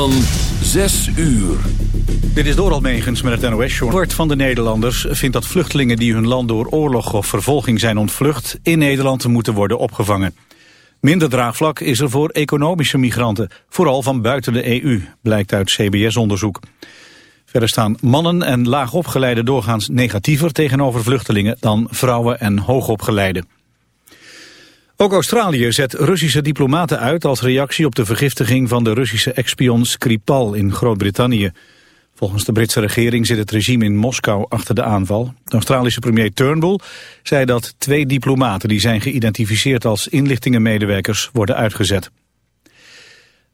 van 6 uur. Dit is Doral Megens met het NOS-journal. Kwart van de Nederlanders vindt dat vluchtelingen die hun land door oorlog of vervolging zijn ontvlucht... in Nederland moeten worden opgevangen. Minder draagvlak is er voor economische migranten, vooral van buiten de EU, blijkt uit CBS-onderzoek. Verder staan mannen en laagopgeleiden doorgaans negatiever tegenover vluchtelingen dan vrouwen en hoogopgeleiden. Ook Australië zet Russische diplomaten uit als reactie op de vergiftiging van de Russische ex-spion Skripal in Groot-Brittannië. Volgens de Britse regering zit het regime in Moskou achter de aanval. De Australische premier Turnbull zei dat twee diplomaten die zijn geïdentificeerd als inlichtingenmedewerkers worden uitgezet.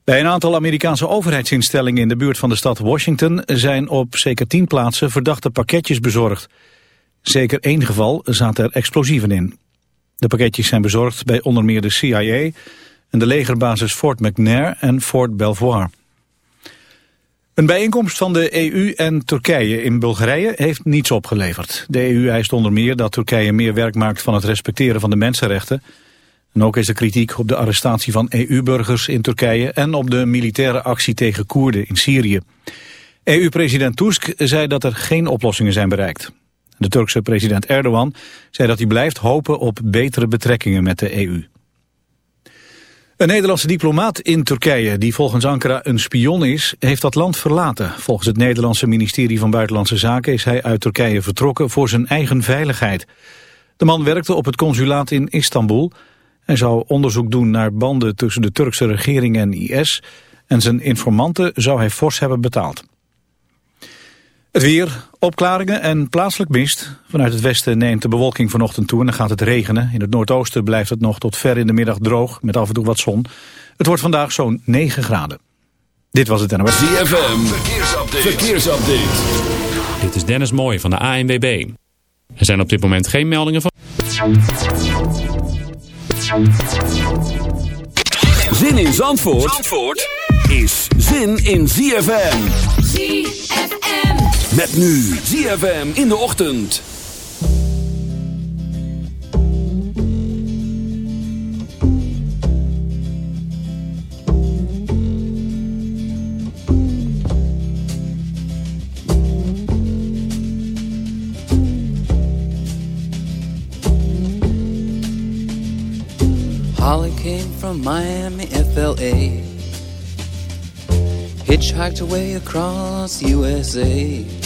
Bij een aantal Amerikaanse overheidsinstellingen in de buurt van de stad Washington zijn op zeker tien plaatsen verdachte pakketjes bezorgd. Zeker één geval zaten er explosieven in. De pakketjes zijn bezorgd bij onder meer de CIA en de legerbasis Fort McNair en Fort Belvoir. Een bijeenkomst van de EU en Turkije in Bulgarije heeft niets opgeleverd. De EU eist onder meer dat Turkije meer werk maakt van het respecteren van de mensenrechten. En ook is er kritiek op de arrestatie van EU-burgers in Turkije en op de militaire actie tegen Koerden in Syrië. EU-president Tusk zei dat er geen oplossingen zijn bereikt. De Turkse president Erdogan zei dat hij blijft hopen op betere betrekkingen met de EU. Een Nederlandse diplomaat in Turkije, die volgens Ankara een spion is, heeft dat land verlaten. Volgens het Nederlandse ministerie van Buitenlandse Zaken is hij uit Turkije vertrokken voor zijn eigen veiligheid. De man werkte op het consulaat in Istanbul. Hij zou onderzoek doen naar banden tussen de Turkse regering en IS en zijn informanten zou hij fors hebben betaald. Het weer, opklaringen en plaatselijk mist. Vanuit het westen neemt de bewolking vanochtend toe en dan gaat het regenen. In het noordoosten blijft het nog tot ver in de middag droog met af en toe wat zon. Het wordt vandaag zo'n 9 graden. Dit was het NOS. ZFM, verkeersupdate. verkeersupdate. Dit is Dennis Mooij van de ANWB. Er zijn op dit moment geen meldingen van... Zin in Zandvoort, Zandvoort? is zin in ZFM. ZFM. Met nu ZFM in de ochtend. Holly came from Miami, FLA. Hitchhiked away across USA.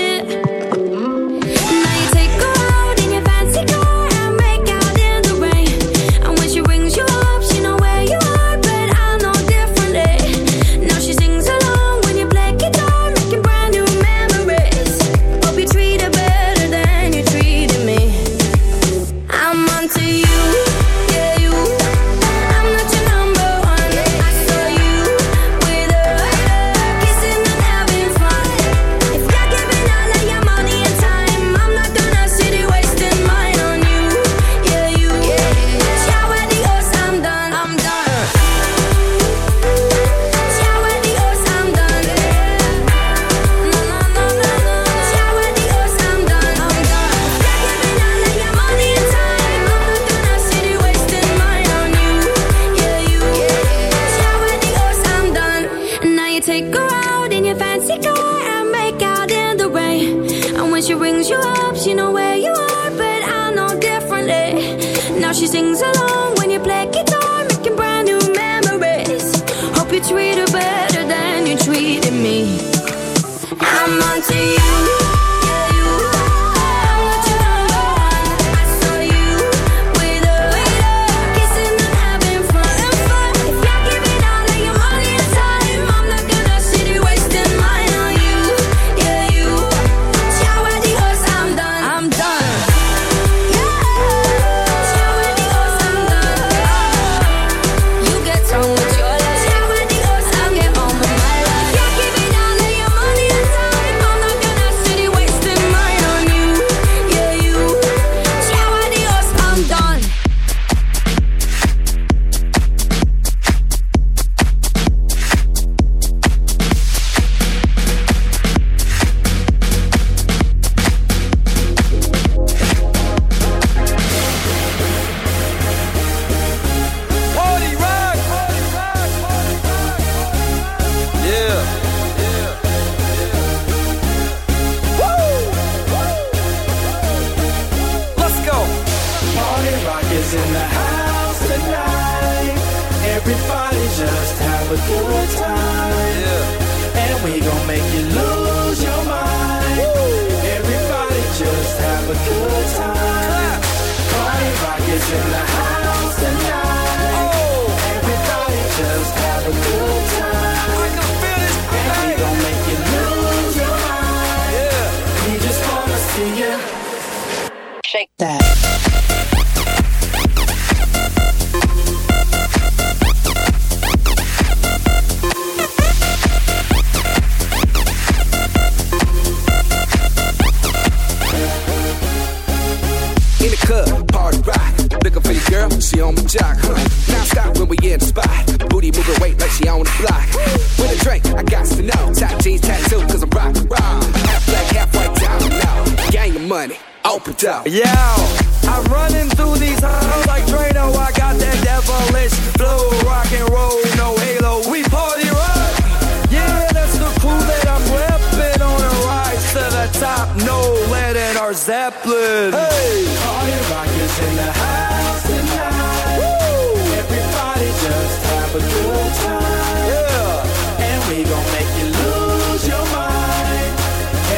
Zeppelin. Hey! All rockers in the house tonight. Woo! Everybody just have a good time. Yeah! And we gon' make you lose your mind.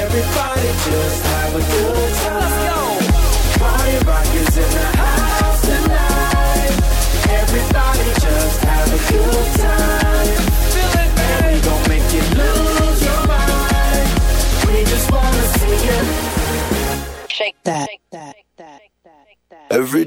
Everybody just have a good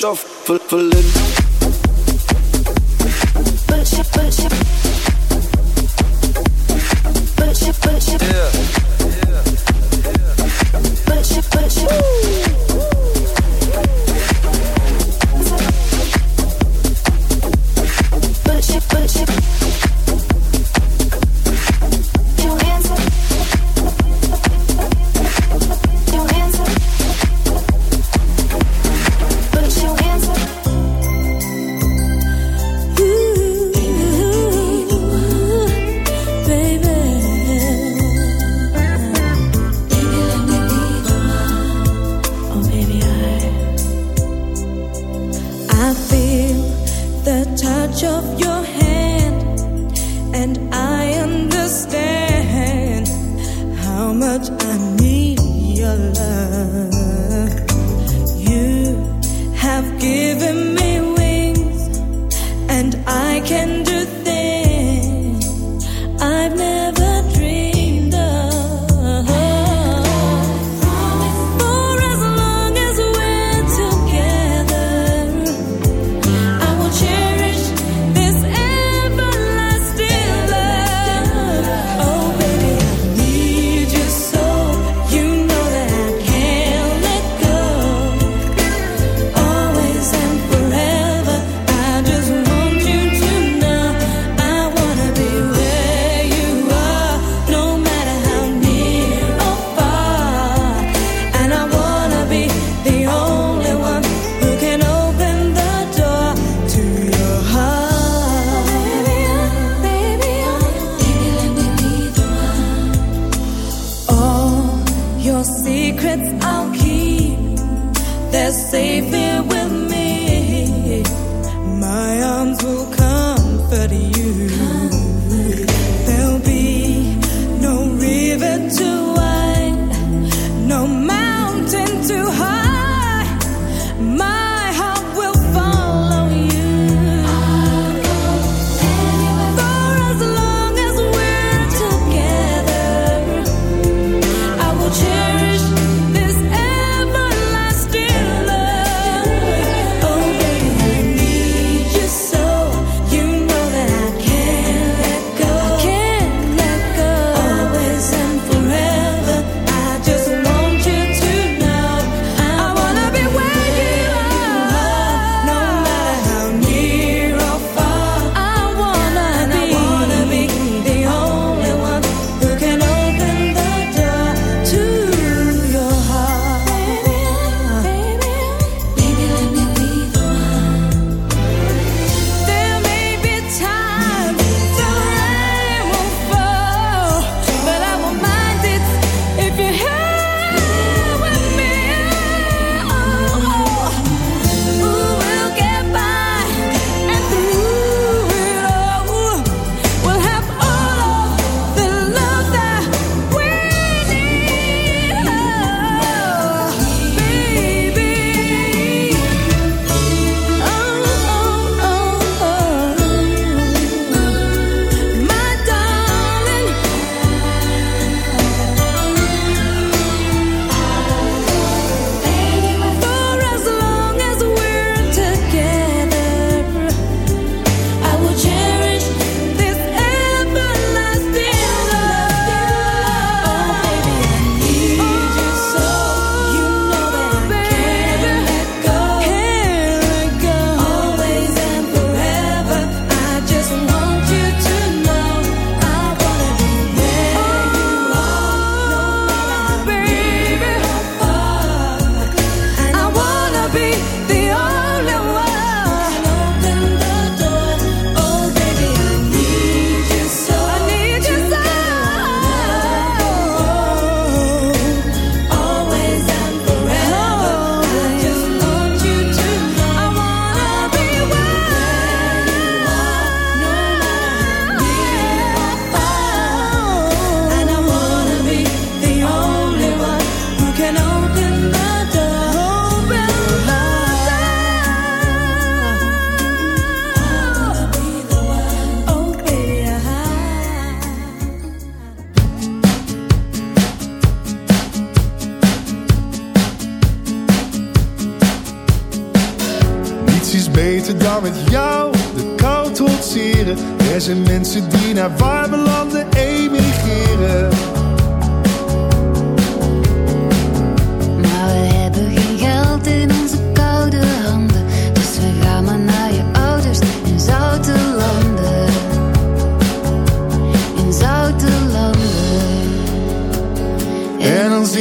shuffling.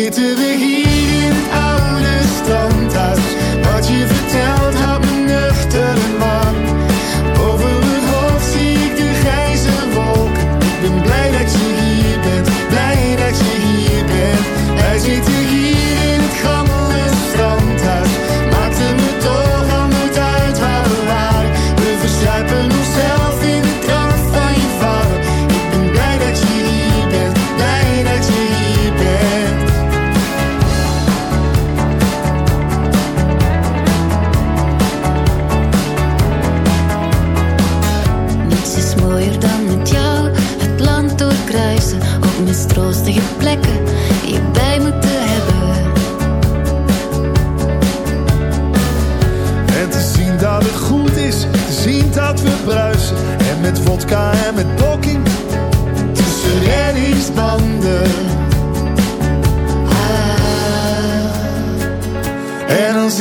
En dan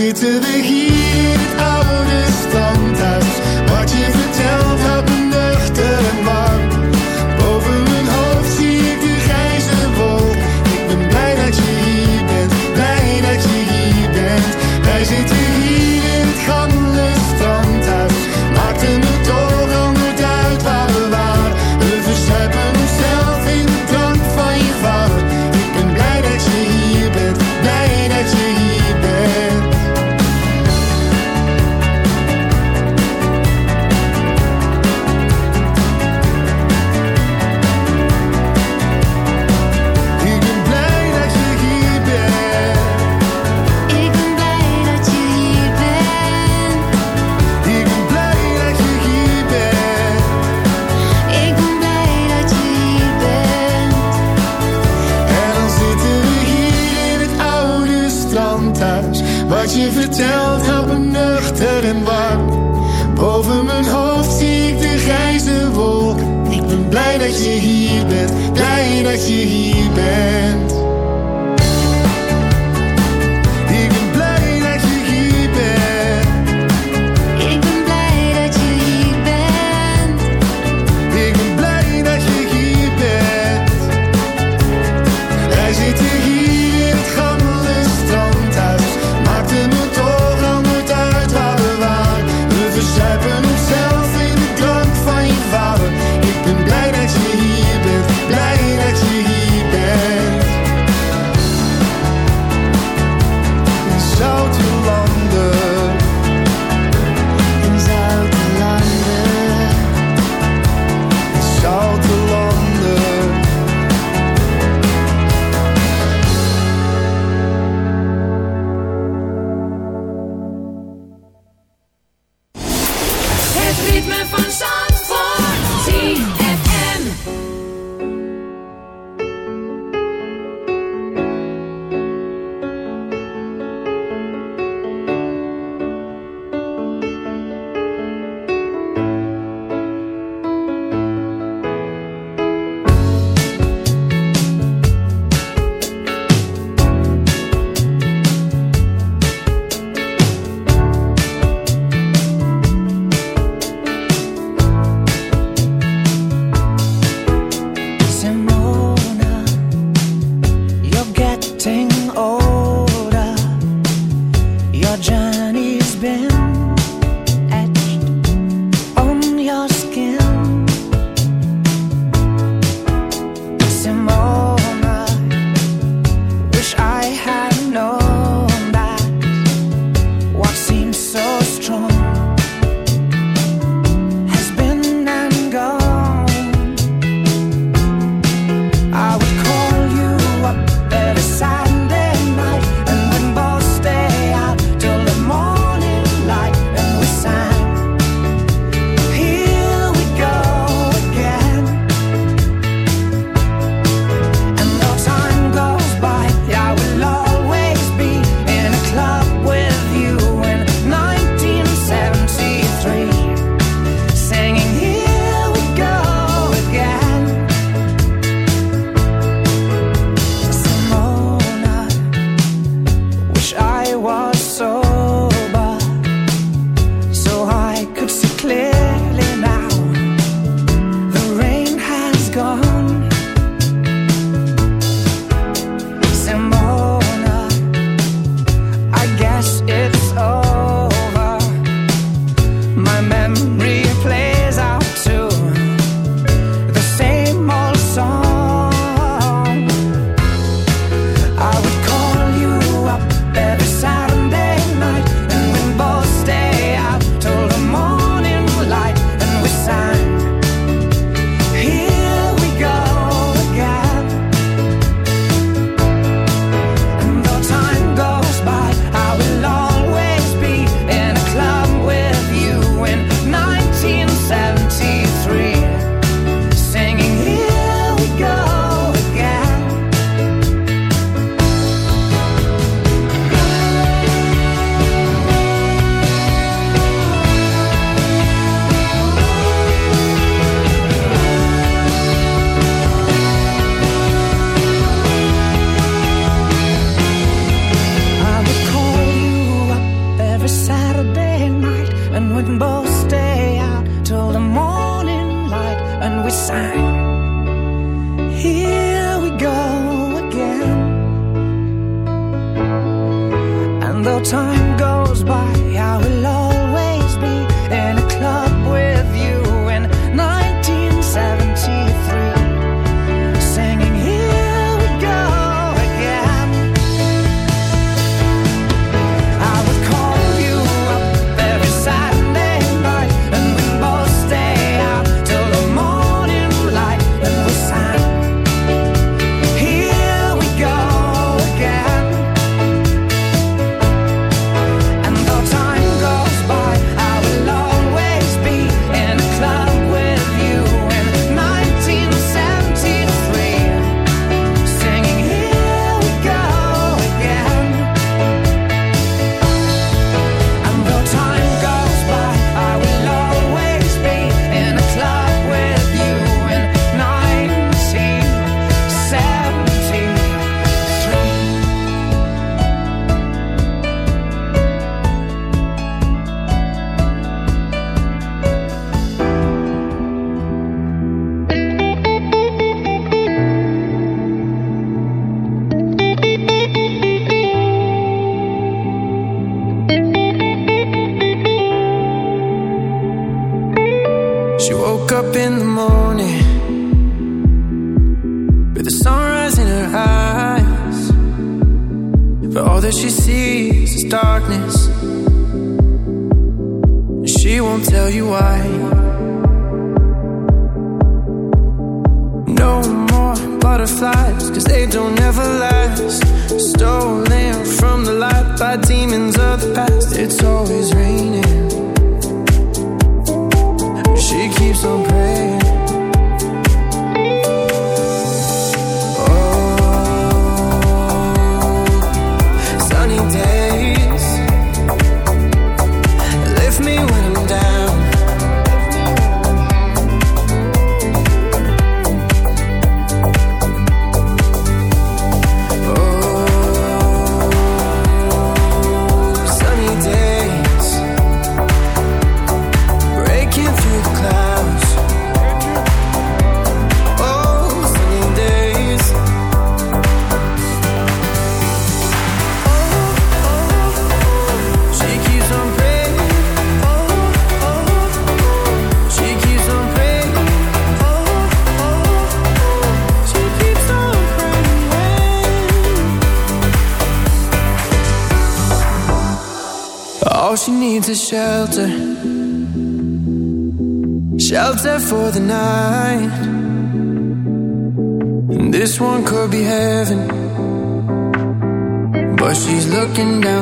zitten we hier, oude stad.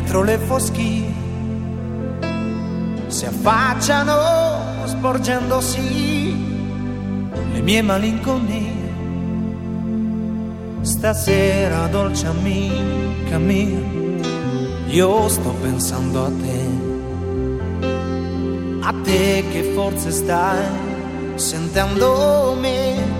dietro le foschie si affacciano sporgendosi le mie malinconie. Stasera, dolce amica mia, io sto pensando a te, a te che forse stai sentendome.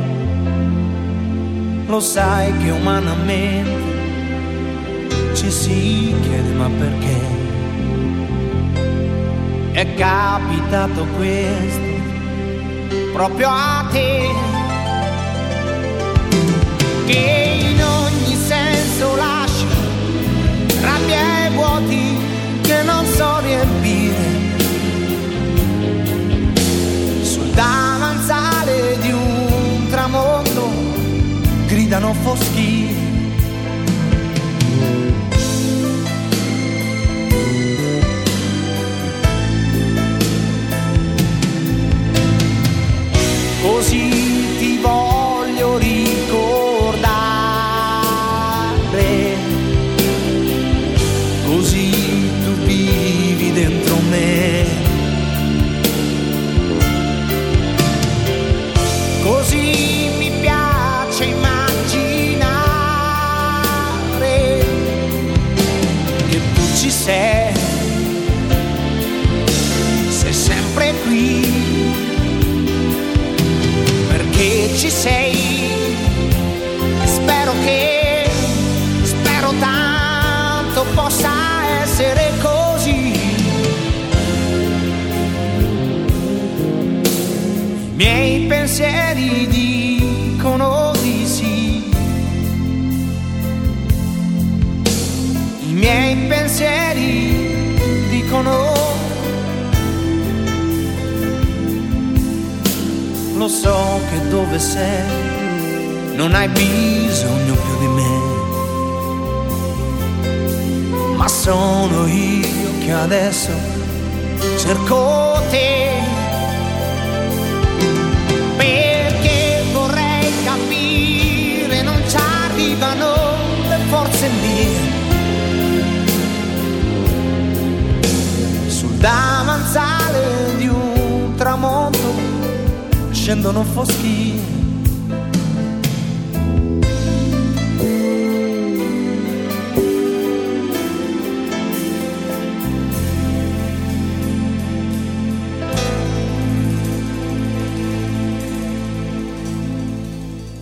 lo sai che umanamente ci si chiede ma perché? È capitato questo proprio a te. Che in ogni senso lascio rabbia e vuoti che non so riempire. Sul Não foschi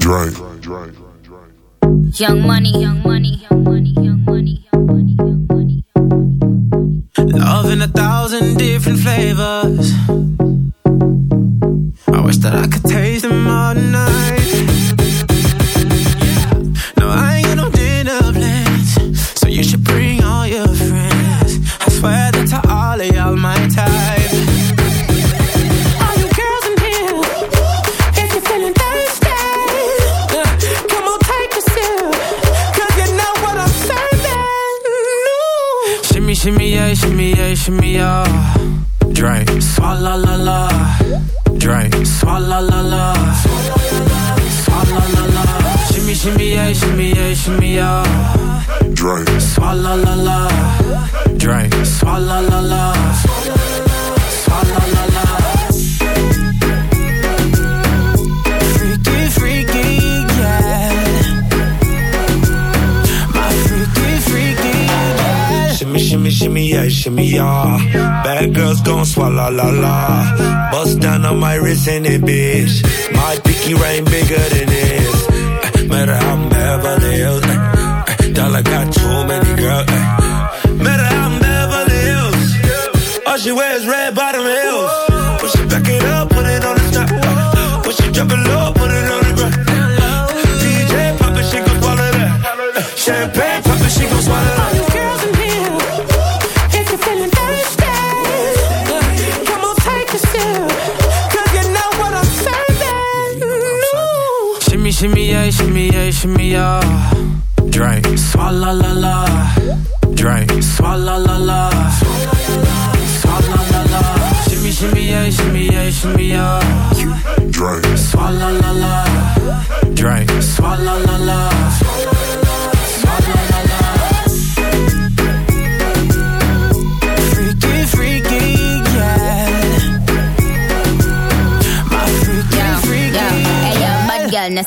Drake. Young money, young money, young money, young money. la la. Bust down on my wrist in it, bitch. My picky ring bigger than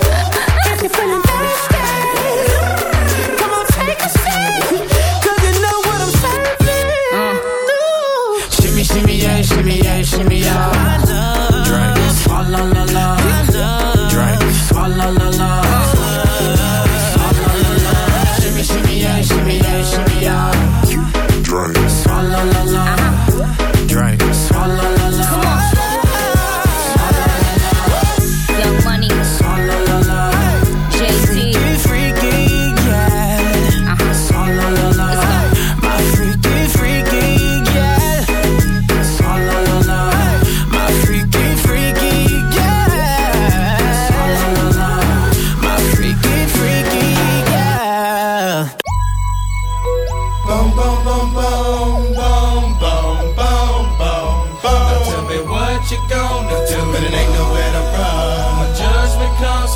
Got your feeling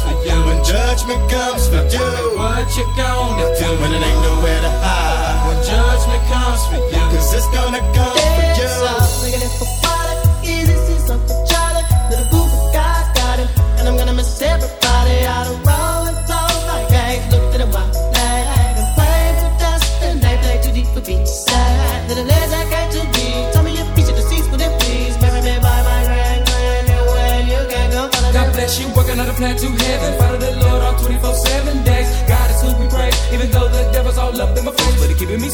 for you, when judgment comes for you, what you gonna do? when it ain't nowhere to hide? When judgment comes for you, cause it's gonna come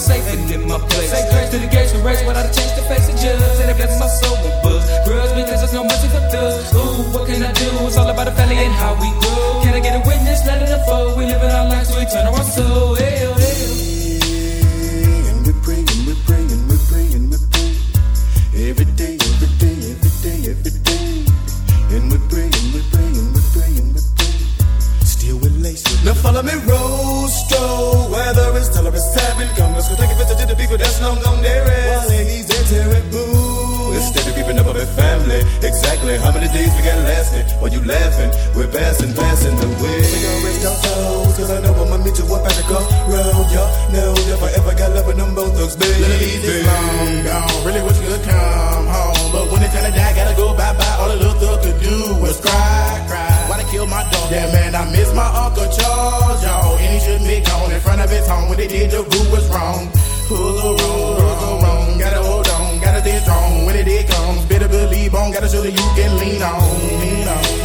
safe and in my place. Say grace to the gates and race a chance to face the judge. And it blesses my soul with buzz. Grudge because there's no mercy for thugs. Ooh, what can I do? It's all about the family and how we grow. Can I get a witness? Let it unfold. We living our lives to eternal our soul. How many days we got lasting? While you laughing, we're passing, passing the way. We gon' rest our souls, cause I know I'ma meet you up at the crossroad. Y'all know if I ever got love with them both thugs, baby. Ladies long gone, really wish you could come home. But when it's time to die, gotta go bye bye. All the little thug could do was cry, cry. Why they kill my dog? Yeah, man, I miss my Uncle Charles, y'all. And he shouldn't be gone in front of his home. When they did, the rule was wrong. Wrong? Who's so wrong? Strong. When it did comes, better believe on. Gotta show that you can lean on, lean on.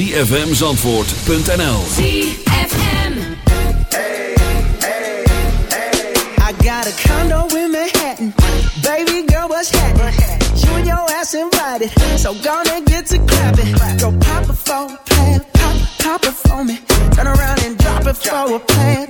www.zfmzandvoort.nl I got a condo in Manhattan. Baby girl, what's happening? You and your ass invited. So gonna get to clapping. Go pop it for a plan. Pop, pop it for me. Turn around and drop it for a plan.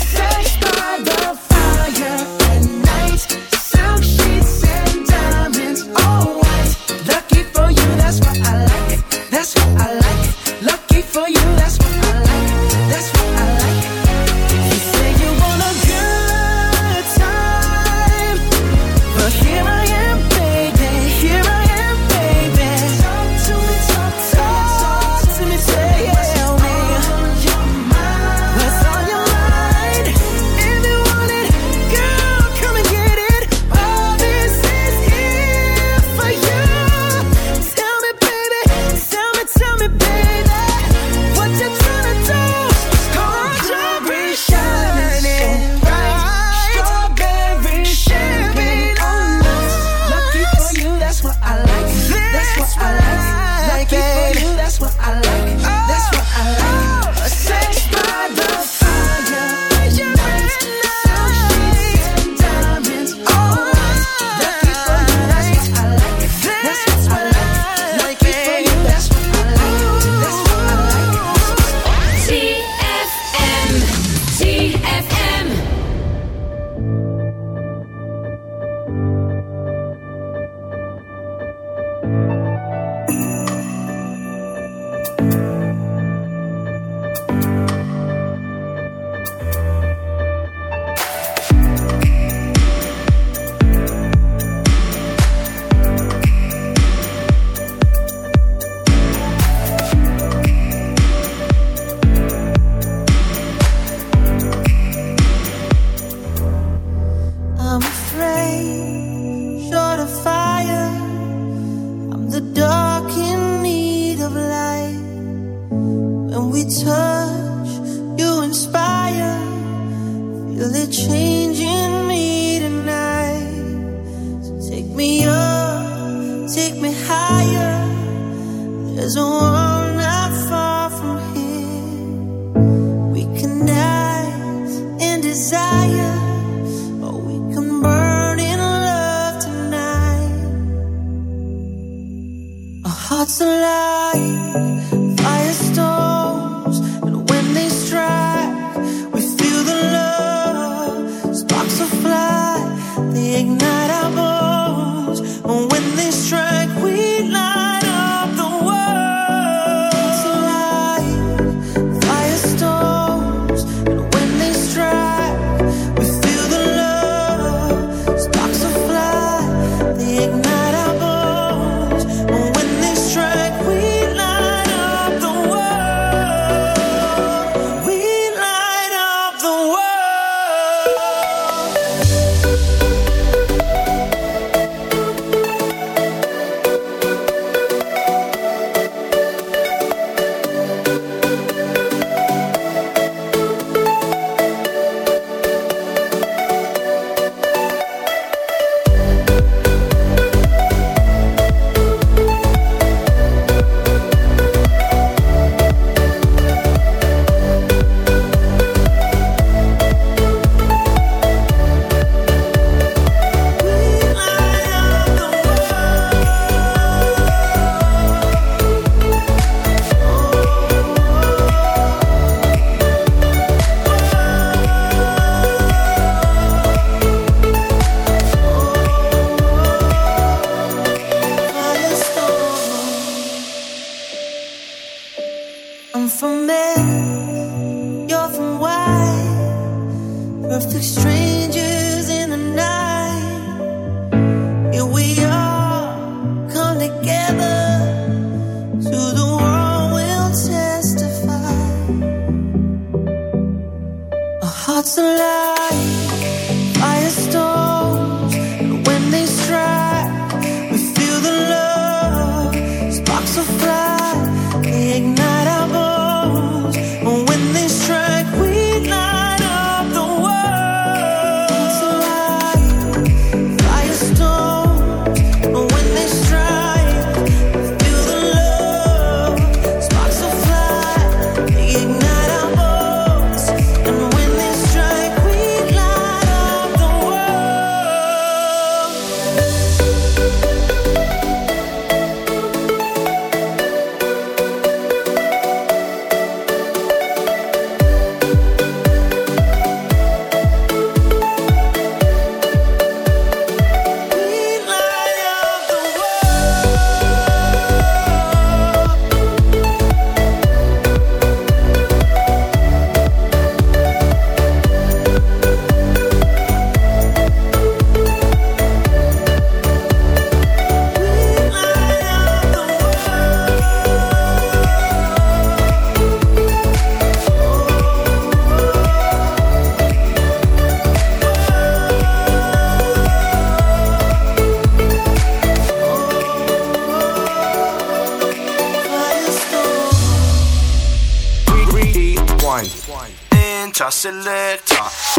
selector.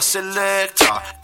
Selector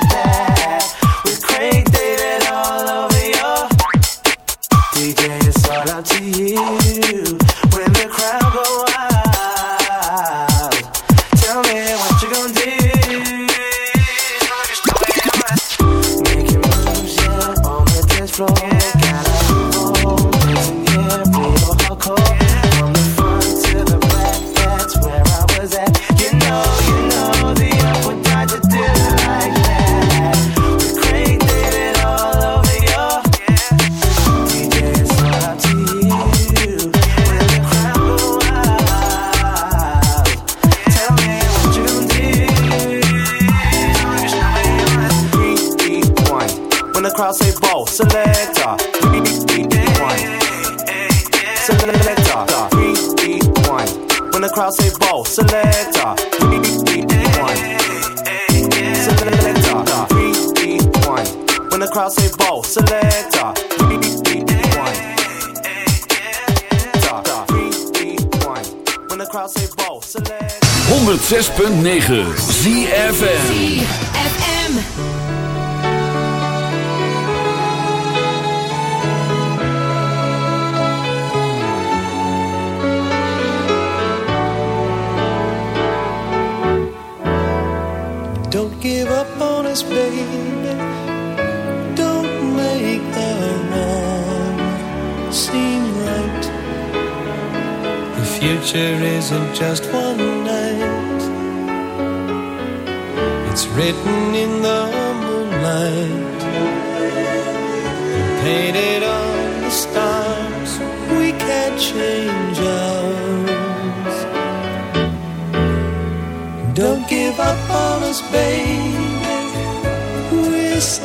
the crowd say ball. Selector, three, three, one. Selector, three, one. When the crowd say ball. Selector, three, one. Selector, three, one. When the crowd ball. Selector, ball. 106.9 future isn't just one night. It's written in the moonlight Painted on the stars We can't change ours. Don't give up on us, babe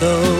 so